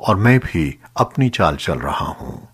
और मैं भी अपनी चाल चल रहा हूँ।